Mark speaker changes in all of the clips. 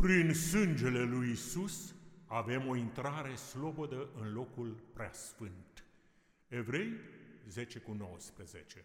Speaker 1: Prin sângele lui Isus avem o intrare slobodă în locul preasfânt. Evrei 10 cu 19.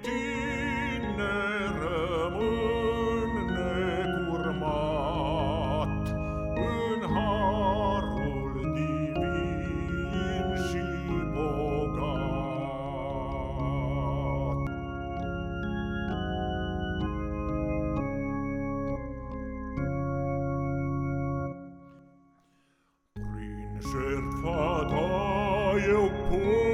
Speaker 2: tine rămân necurmat în harul divin și bogat. Prin jertfa ta eu pot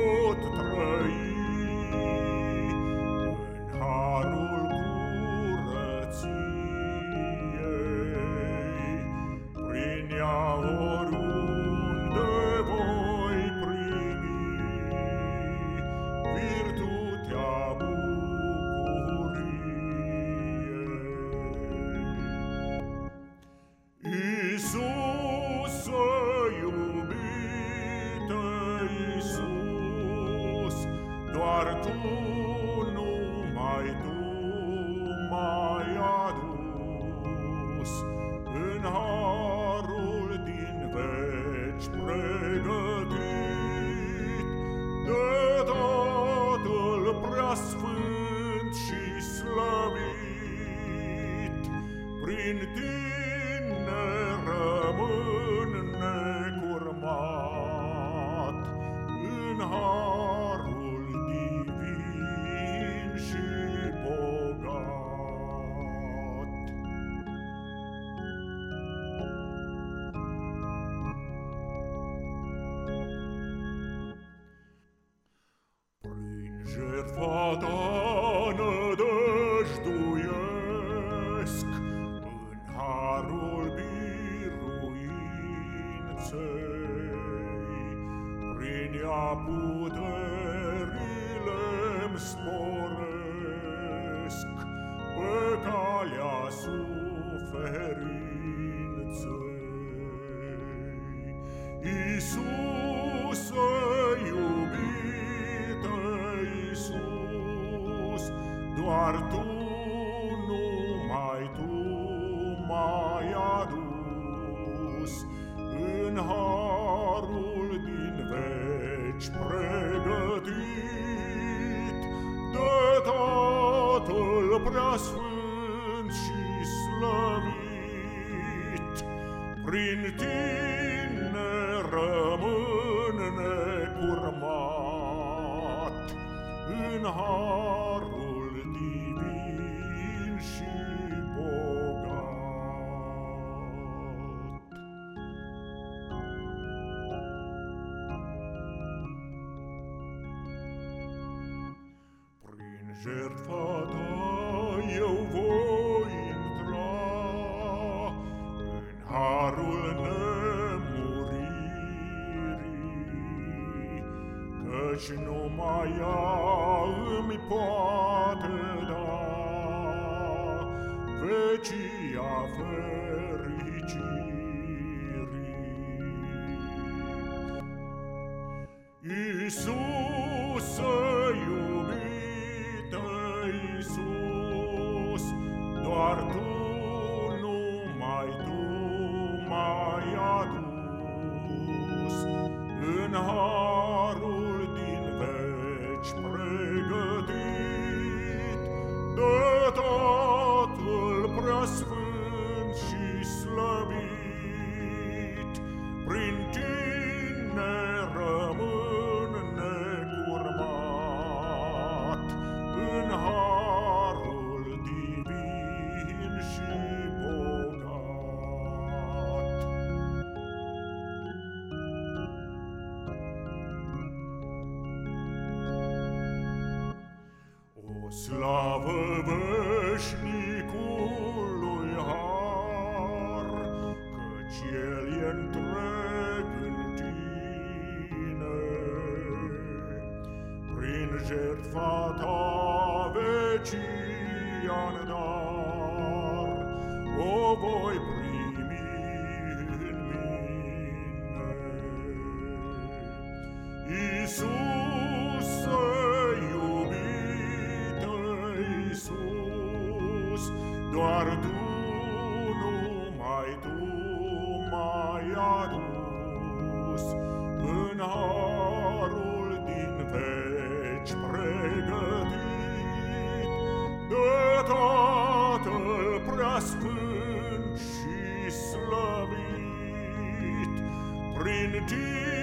Speaker 2: Prin Tine rămân necurmat. În harul divin și bogat. Prin jertfa ta Prin ea puterile-mi sporesc Pe calea suferinței. Iisuse, iubite Iisus, Doar Tu, numai Tu m-ai adus În harul Tatăl preasfânt și slăvit Prin Tine rămân necurmat. În harul divin și bogat. Prin jertfa ta eu voi intra În harul nemuririi. Căci numai ea îmi poate da Vecia fericirii. Iisuse, harul din veci pregătit de Tatăl. O slavă veșnicului har, Căci El e întreg în tine. Prin jertfa ta vecian dar, O voi primi în mine. Iisuse, doar Tu, numai Tu m-ai adus în harul din veci pregătit. De Tatăl preasfânt și slăvit prin Tine